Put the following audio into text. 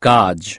Gaj